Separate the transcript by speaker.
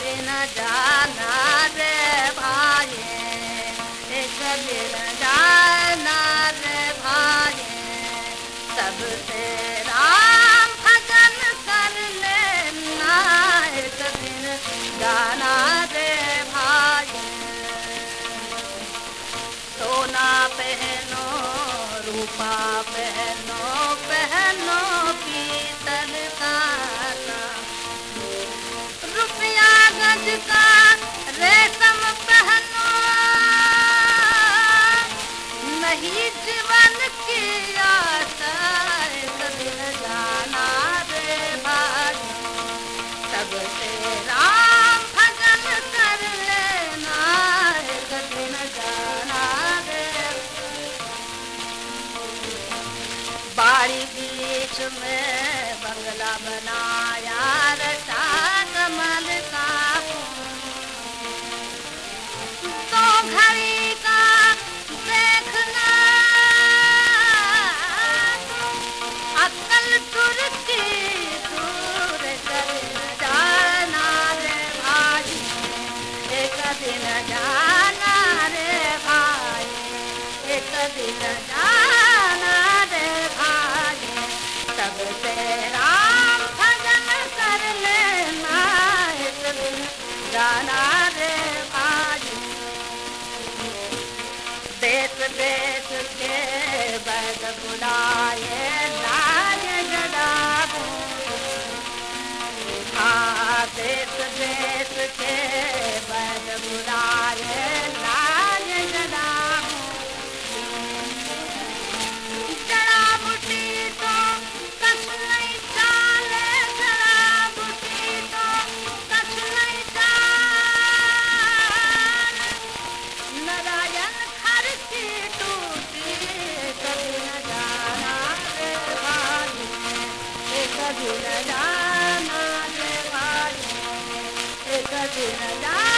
Speaker 1: दिन जाना रे भाई, एक दिन जाना रे भाई सबसे राम भजन कर लेना, एक दिन जाना रे भाई। सोना पहनो रूपा बीच में बंगला बनाया एक दिन जाना रे भाई सबसे राम भजन कर लेना एक दिन जाना दिन धु एक दिन राम।